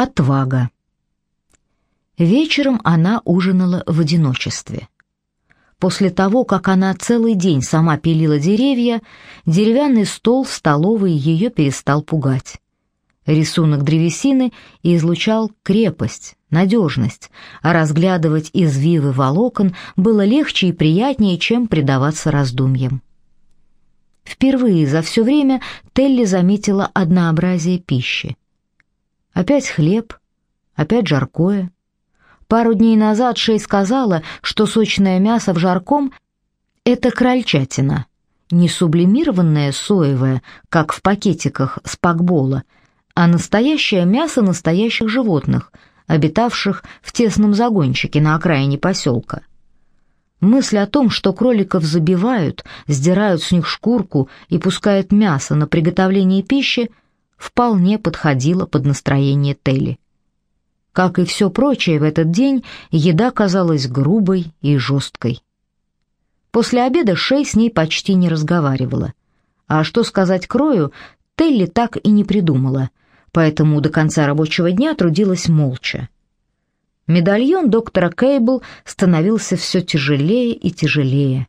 Отвага. Вечером она ужинала в одиночестве. После того, как она целый день сама пилила деревья, деревянный стол в столовой ее перестал пугать. Рисунок древесины излучал крепость, надежность, а разглядывать извивы волокон было легче и приятнее, чем предаваться раздумьям. Впервые за все время Телли заметила однообразие пищи. Опять хлеб, опять жаркое. Пару дней назад Шей сказала, что сочное мясо в жарком — это крольчатина, не сублимированное соевое, как в пакетиках с пакбола, а настоящее мясо настоящих животных, обитавших в тесном загончике на окраине поселка. Мысль о том, что кроликов забивают, сдирают с них шкурку и пускают мясо на приготовление пищи, вполне подходила под настроение Телли. Как и все прочее в этот день, еда казалась грубой и жесткой. После обеда Шей с ней почти не разговаривала. А что сказать Крою, Телли так и не придумала, поэтому до конца рабочего дня трудилась молча. Медальон доктора Кейбл становился все тяжелее и тяжелее.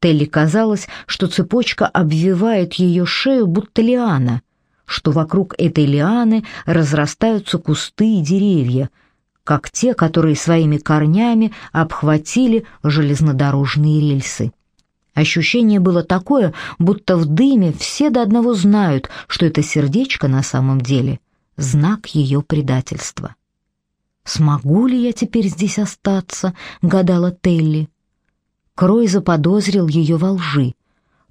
Телли казалось, что цепочка обвивает ее шею, будто лиана, что вокруг этой лианы разрастаются кусты и деревья, как те, которые своими корнями обхватили железнодорожные рельсы. Ощущение было такое, будто в дыме все до одного знают, что это сердечко на самом деле — знак ее предательства. «Смогу ли я теперь здесь остаться?» — гадала Телли. Крой заподозрил ее во лжи.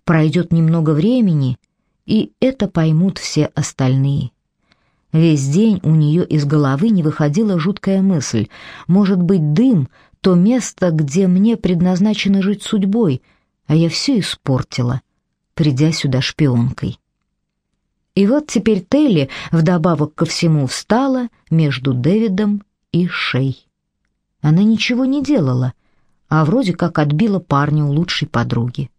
Пройдет немного времени, и это поймут все остальные. Весь день у нее из головы не выходила жуткая мысль. Может быть, дым — то место, где мне предназначено жить судьбой, а я все испортила, придя сюда шпионкой. И вот теперь Телли вдобавок ко всему встала между Дэвидом и шей. Она ничего не делала, а вроде как отбила парня у лучшей подруги.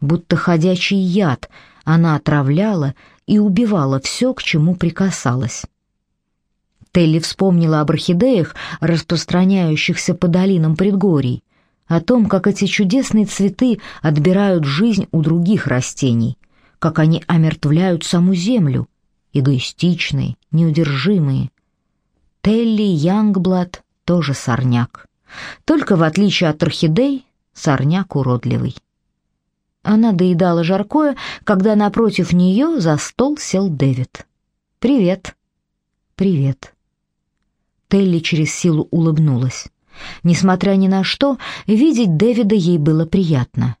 Будто ходячий яд, она отравляла и убивала все, к чему прикасалась. Телли вспомнила об орхидеях, распространяющихся по долинам предгорий, о том, как эти чудесные цветы отбирают жизнь у других растений, как они омертвляют саму землю, эгоистичные, неудержимые, Телли Янгблад тоже сорняк. Только в отличие от орхидей, сорняк уродливый. Она доедала жаркое, когда напротив нее за стол сел Дэвид. «Привет». «Привет». Телли через силу улыбнулась. Несмотря ни на что, видеть Дэвида ей было приятно.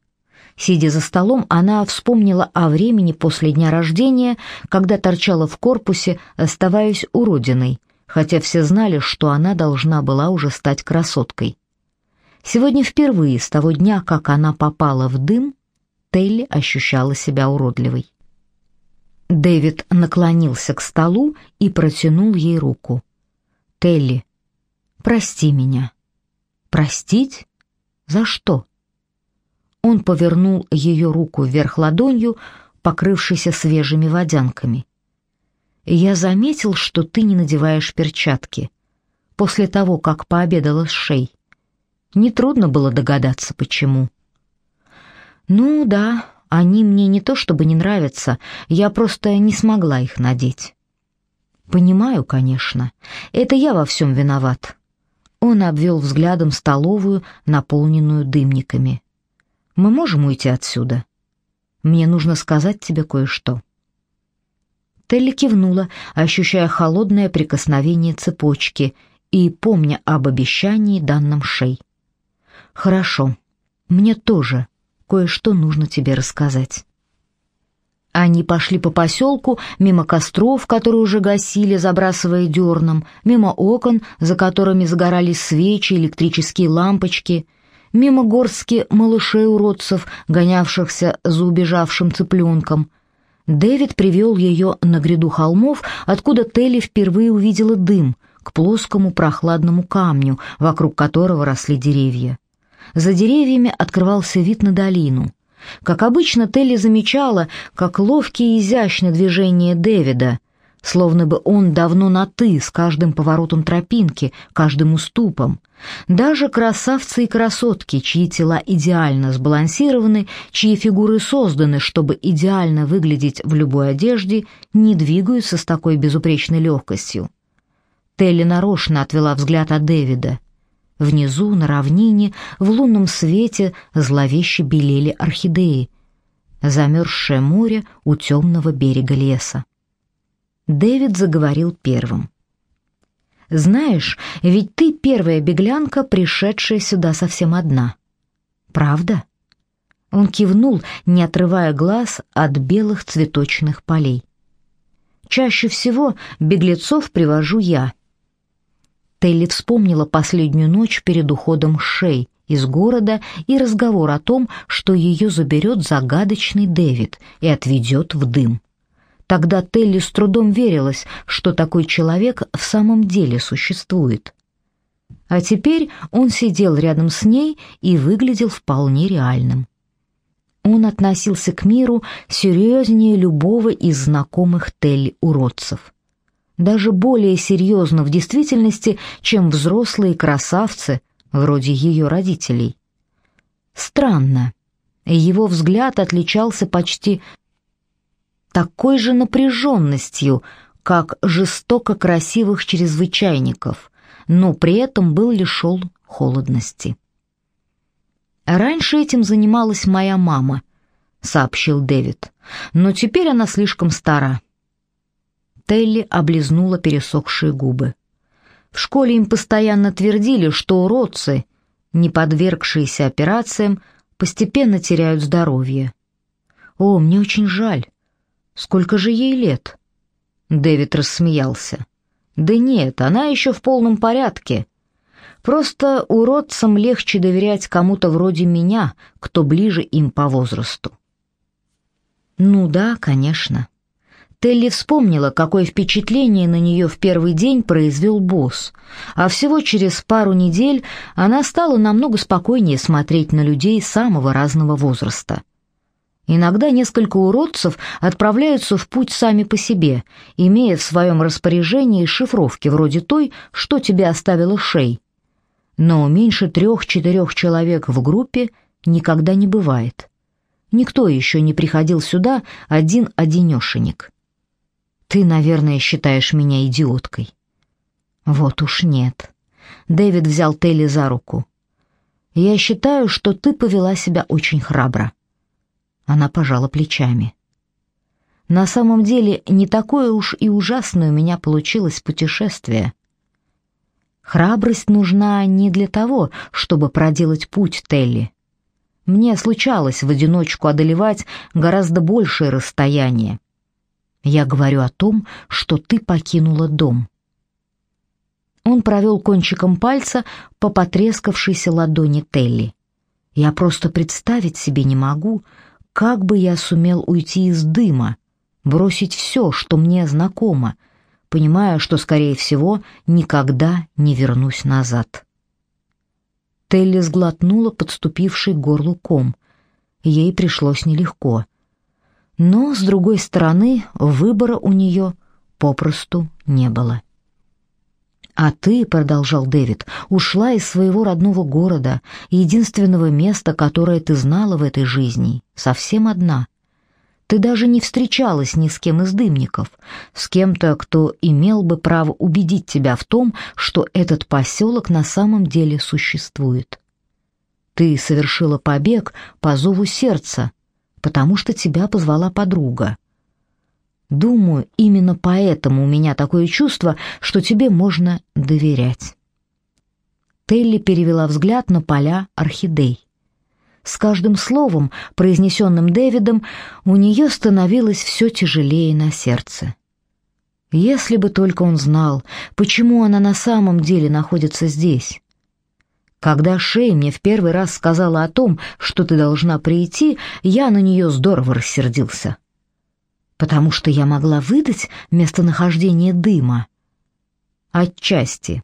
Сидя за столом, она вспомнила о времени после дня рождения, когда торчала в корпусе, оставаясь уродиной, хотя все знали, что она должна была уже стать красоткой. Сегодня впервые с того дня, как она попала в дым, Телли ощущала себя уродливой. Дэвид наклонился к столу и протянул ей руку. «Телли, прости меня». «Простить? За что?» Он повернул ее руку вверх ладонью, покрывшейся свежими водянками. Я заметил, что ты не надеваешь перчатки. После того, как пообедала с Шей. Нетрудно было догадаться, почему. Ну да, они мне не то чтобы не нравятся, я просто не смогла их надеть. Понимаю, конечно. Это я во всем виноват. Он обвел взглядом столовую, наполненную дымниками. Мы можем уйти отсюда? Мне нужно сказать тебе кое-что. Телли кивнула, ощущая холодное прикосновение цепочки и помня об обещании данном Шей. «Хорошо, мне тоже кое-что нужно тебе рассказать». Они пошли по поселку, мимо костров, которые уже гасили, забрасывая дерном, мимо окон, за которыми загорались свечи, электрические лампочки, мимо горстки малышей-уродцев, гонявшихся за убежавшим цыпленком — Дэвид привел ее на гряду холмов, откуда Телли впервые увидела дым, к плоскому прохладному камню, вокруг которого росли деревья. За деревьями открывался вид на долину. Как обычно, Телли замечала, как ловкие и изящны движения Дэвида, словно бы он давно на «ты» с каждым поворотом тропинки, каждым уступом. Даже красавцы и красотки, чьи тела идеально сбалансированы, чьи фигуры созданы, чтобы идеально выглядеть в любой одежде, не двигаются с такой безупречной легкостью. Телли нарочно отвела взгляд от Дэвида. Внизу, на равнине, в лунном свете зловеще белели орхидеи, замерзшее море у темного берега леса. Дэвид заговорил первым. «Знаешь, ведь ты первая беглянка, пришедшая сюда совсем одна. Правда?» Он кивнул, не отрывая глаз от белых цветочных полей. «Чаще всего беглецов привожу я». Телли вспомнила последнюю ночь перед уходом Шей из города и разговор о том, что ее заберет загадочный Дэвид и отведет в дым. Тогда Телли с трудом верилась, что такой человек в самом деле существует. А теперь он сидел рядом с ней и выглядел вполне реальным. Он относился к миру серьезнее любого из знакомых Телли уродцев. Даже более серьезно в действительности, чем взрослые красавцы, вроде ее родителей. Странно. Его взгляд отличался почти такой же напряженностью, как жестоко красивых чрезвычайников, но при этом был лишен холодности. «Раньше этим занималась моя мама», — сообщил Дэвид, «но теперь она слишком стара». Телли облизнула пересохшие губы. В школе им постоянно твердили, что уродцы, не подвергшиеся операциям, постепенно теряют здоровье. «О, мне очень жаль. Сколько же ей лет?» Дэвид рассмеялся. «Да нет, она еще в полном порядке. Просто уродцам легче доверять кому-то вроде меня, кто ближе им по возрасту». «Ну да, конечно». Телли вспомнила, какое впечатление на нее в первый день произвел босс, а всего через пару недель она стала намного спокойнее смотреть на людей самого разного возраста. Иногда несколько уродцев отправляются в путь сами по себе, имея в своем распоряжении шифровки вроде той, что тебе оставила Шей. Но меньше трех-четырех человек в группе никогда не бывает. Никто еще не приходил сюда один-одинешенек. Ты, наверное, считаешь меня идиоткой. Вот уж нет. Дэвид взял Телли за руку. Я считаю, что ты повела себя очень храбро. Она пожала плечами. На самом деле, не такое уж и ужасное у меня получилось путешествие. Храбрость нужна не для того, чтобы проделать путь Телли. Мне случалось в одиночку одолевать гораздо большее расстояние. Я говорю о том, что ты покинула дом. Он провел кончиком пальца по потрескавшейся ладони Телли. Я просто представить себе не могу, как бы я сумел уйти из дыма, бросить все, что мне знакомо, понимая, что, скорее всего, никогда не вернусь назад. Телли сглотнула подступивший к горлу ком. Ей пришлось нелегко. Но, с другой стороны, выбора у нее попросту не было. «А ты, — продолжал Дэвид, — ушла из своего родного города, единственного места, которое ты знала в этой жизни, совсем одна. Ты даже не встречалась ни с кем из дымников, с кем-то, кто имел бы право убедить тебя в том, что этот поселок на самом деле существует. Ты совершила побег по зову сердца, потому что тебя позвала подруга. Думаю, именно поэтому у меня такое чувство, что тебе можно доверять. Телли перевела взгляд на поля орхидей. С каждым словом, произнесенным Дэвидом, у нее становилось все тяжелее на сердце. Если бы только он знал, почему она на самом деле находится здесь. Когда Шей мне в первый раз сказала о том, что ты должна прийти, я на нее здорово рассердился потому что я могла выдать местонахождение дыма. Отчасти.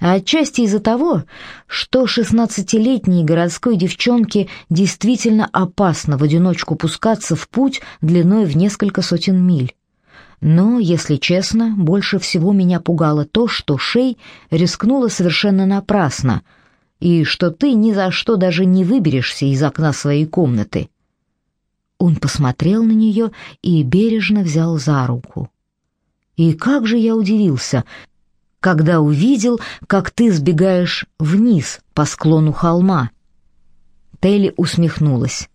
Отчасти из-за того, что шестнадцатилетней городской девчонке действительно опасно в одиночку пускаться в путь длиной в несколько сотен миль. Но, если честно, больше всего меня пугало то, что Шей рискнула совершенно напрасно, и что ты ни за что даже не выберешься из окна своей комнаты. Он посмотрел на нее и бережно взял за руку. И как же я удивился, когда увидел, как ты сбегаешь вниз по склону холма. Телли усмехнулась.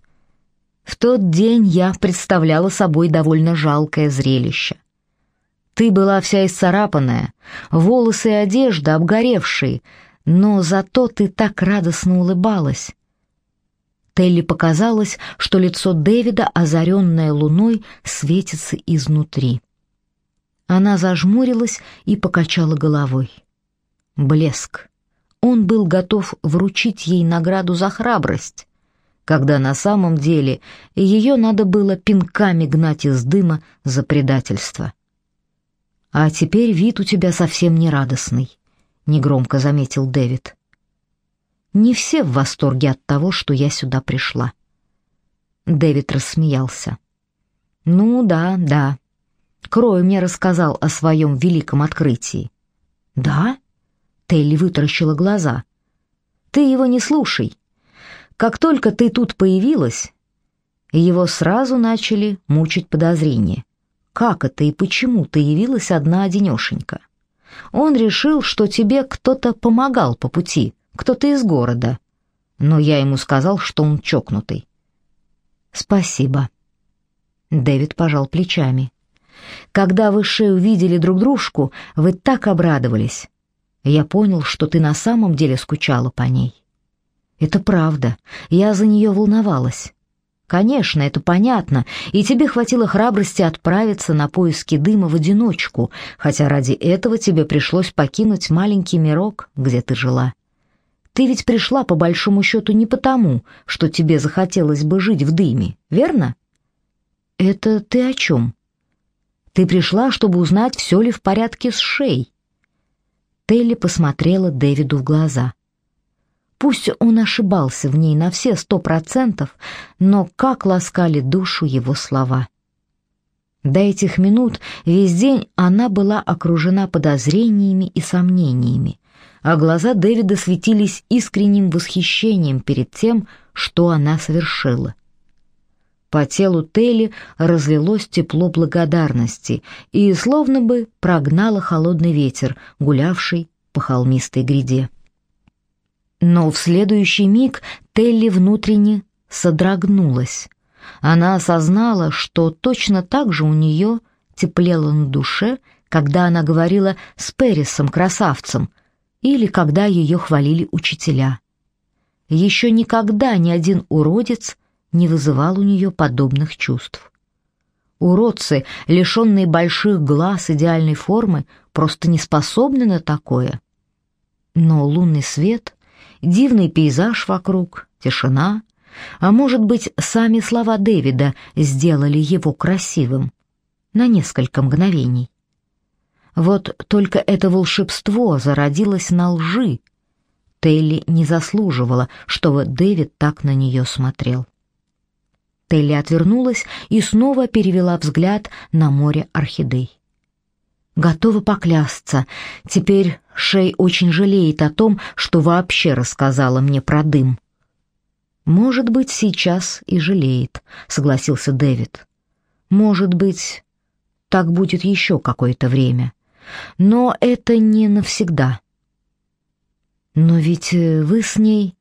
В тот день я представляла собой довольно жалкое зрелище. Ты была вся исцарапанная, волосы и одежда обгоревшие, но зато ты так радостно улыбалась. Телли показалось, что лицо Дэвида, озаренное луной, светится изнутри. Она зажмурилась и покачала головой. Блеск. Он был готов вручить ей награду за храбрость когда на самом деле ее надо было пинками гнать из дыма за предательство. «А теперь вид у тебя совсем не радостный», — негромко заметил Дэвид. «Не все в восторге от того, что я сюда пришла». Дэвид рассмеялся. «Ну да, да. Крой мне рассказал о своем великом открытии». «Да?» — Телли вытаращила глаза. «Ты его не слушай. Как только ты тут появилась, его сразу начали мучить подозрения. Как это и почему ты явилась одна-одинешенька? Он решил, что тебе кто-то помогал по пути, кто-то из города. Но я ему сказал, что он чокнутый. Спасибо. Дэвид пожал плечами. Когда вы с увидели друг дружку, вы так обрадовались. Я понял, что ты на самом деле скучала по ней. Это правда. Я за нее волновалась. Конечно, это понятно, и тебе хватило храбрости отправиться на поиски дыма в одиночку, хотя ради этого тебе пришлось покинуть маленький мирок, где ты жила. Ты ведь пришла по большому счету не потому, что тебе захотелось бы жить в дыме, верно? Это ты о чем? Ты пришла, чтобы узнать, все ли в порядке с Шей. Телли посмотрела Дэвиду в глаза. Пусть он ошибался в ней на все сто процентов, но как ласкали душу его слова. До этих минут весь день она была окружена подозрениями и сомнениями, а глаза Дэвида светились искренним восхищением перед тем, что она совершила. По телу Телли разлилось тепло благодарности и словно бы прогнало холодный ветер, гулявший по холмистой гряде. Но в следующий миг Телли внутренне содрогнулась. Она осознала, что точно так же у нее теплело на душе, когда она говорила с Пересом-красавцем или когда ее хвалили учителя. Еще никогда ни один уродец не вызывал у нее подобных чувств. Уродцы, лишенные больших глаз идеальной формы, просто не способны на такое. Но лунный свет дивный пейзаж вокруг, тишина, а может быть, сами слова Дэвида сделали его красивым на несколько мгновений. Вот только это волшебство зародилось на лжи. Телли не заслуживала, чтобы Дэвид так на нее смотрел. Телли отвернулась и снова перевела взгляд на море орхидей. Готова поклясться. Теперь Шей очень жалеет о том, что вообще рассказала мне про дым. Может быть, сейчас и жалеет, согласился Дэвид. Может быть, так будет еще какое-то время. Но это не навсегда. Но ведь э, вы с ней...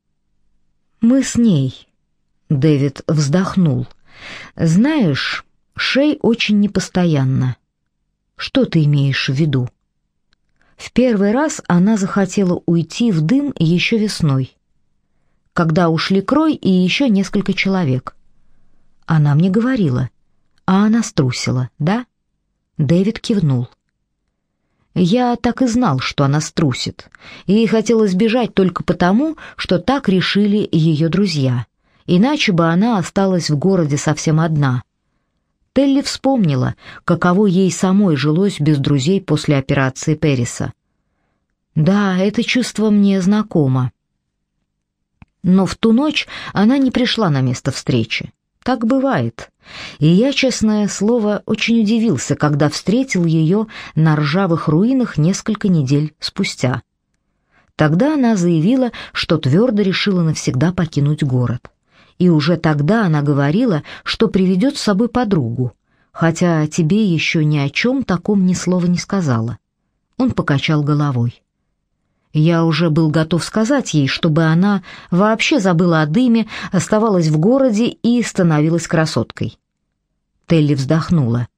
Мы с ней... Дэвид вздохнул. Знаешь, Шей очень непостоянна. Что ты имеешь в виду? В первый раз она захотела уйти в дым еще весной, когда ушли Крой и еще несколько человек. Она мне говорила, а она струсила, да? Дэвид кивнул. Я так и знал, что она струсит. Ей хотелось бежать только потому, что так решили ее друзья. Иначе бы она осталась в городе совсем одна. Телли вспомнила, каково ей самой жилось без друзей после операции Периса. Да, это чувство мне знакомо. Но в ту ночь она не пришла на место встречи. Так бывает. И я, честное слово, очень удивился, когда встретил ее на ржавых руинах несколько недель спустя. Тогда она заявила, что твердо решила навсегда покинуть город. И уже тогда она говорила, что приведет с собой подругу, хотя тебе еще ни о чем таком ни слова не сказала. Он покачал головой. Я уже был готов сказать ей, чтобы она вообще забыла о дыме, оставалась в городе и становилась красоткой. Телли вздохнула.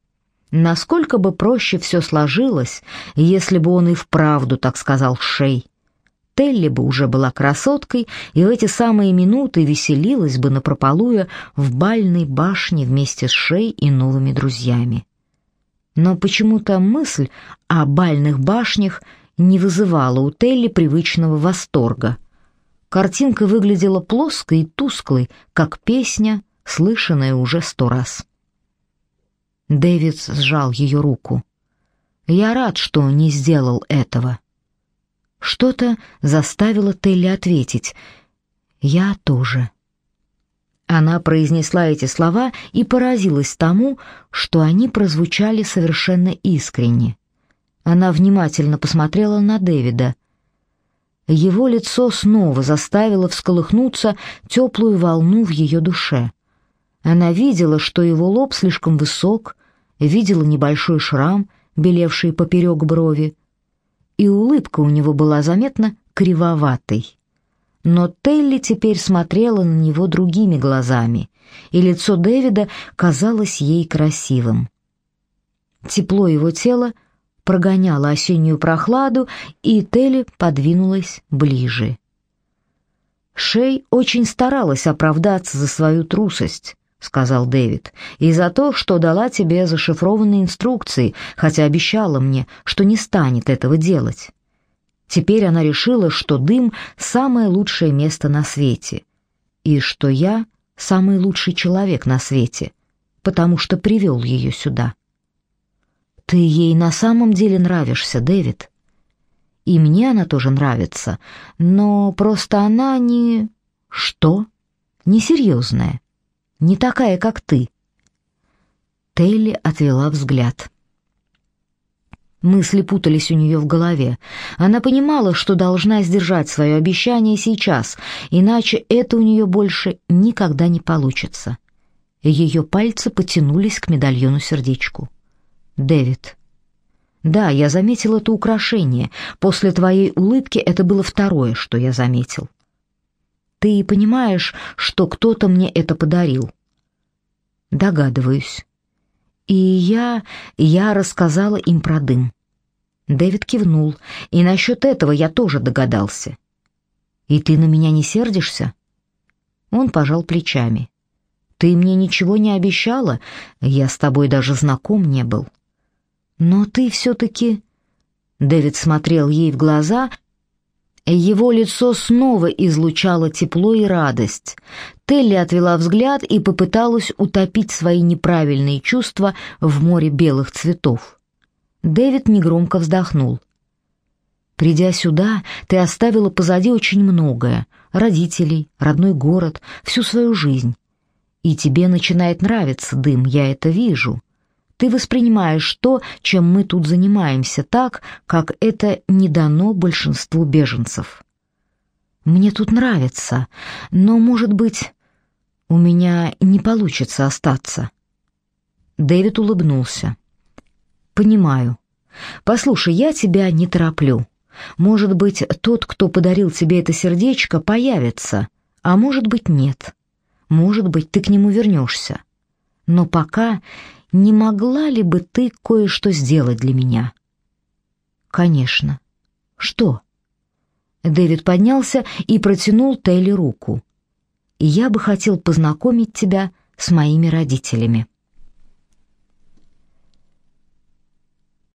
Насколько бы проще все сложилось, если бы он и вправду так сказал Шей. Телли бы уже была красоткой и в эти самые минуты веселилась бы напропалуя в бальной башне вместе с Шей и новыми друзьями. Но почему-то мысль о бальных башнях не вызывала у Телли привычного восторга. Картинка выглядела плоской и тусклой, как песня, слышанная уже сто раз. Дэвид сжал ее руку. «Я рад, что не сделал этого». Что-то заставило Телли ответить. «Я тоже». Она произнесла эти слова и поразилась тому, что они прозвучали совершенно искренне. Она внимательно посмотрела на Дэвида. Его лицо снова заставило всколыхнуться теплую волну в ее душе. Она видела, что его лоб слишком высок, видела небольшой шрам, белевший поперек брови, и улыбка у него была заметно кривоватой. Но Телли теперь смотрела на него другими глазами, и лицо Дэвида казалось ей красивым. Тепло его тела — прогоняла осеннюю прохладу, и Телли подвинулась ближе. Шей очень старалась оправдаться за свою трусость, сказал Дэвид, и за то, что дала тебе зашифрованные инструкции, хотя обещала мне, что не станет этого делать. Теперь она решила, что дым самое лучшее место на свете, и что я самый лучший человек на свете, потому что привел ее сюда. Ты ей на самом деле нравишься, Дэвид. И мне она тоже нравится, но просто она не... Что? Несерьезная. Не такая, как ты. Тейли отвела взгляд. Мысли путались у нее в голове. Она понимала, что должна сдержать свое обещание сейчас, иначе это у нее больше никогда не получится. Ее пальцы потянулись к медальону-сердечку. Дэвид. Да, я заметил это украшение. После твоей улыбки это было второе, что я заметил. Ты понимаешь, что кто-то мне это подарил? Догадываюсь. И я... я рассказала им про дым. Дэвид кивнул, и насчет этого я тоже догадался. И ты на меня не сердишься? Он пожал плечами. Ты мне ничего не обещала, я с тобой даже знаком не был. «Но ты все-таки...» Дэвид смотрел ей в глаза, его лицо снова излучало тепло и радость. Телли отвела взгляд и попыталась утопить свои неправильные чувства в море белых цветов. Дэвид негромко вздохнул. «Придя сюда, ты оставила позади очень многое — родителей, родной город, всю свою жизнь. И тебе начинает нравиться дым, я это вижу. Ты воспринимаешь то, чем мы тут занимаемся, так, как это не дано большинству беженцев. Мне тут нравится, но, может быть, у меня не получится остаться. Дэвид улыбнулся. Понимаю. Послушай, я тебя не тороплю. Может быть, тот, кто подарил тебе это сердечко, появится, а может быть, нет. Может быть, ты к нему вернешься. Но пока не могла ли бы ты кое-что сделать для меня?» «Конечно». «Что?» Дэвид поднялся и протянул Тейли руку. «Я бы хотел познакомить тебя с моими родителями».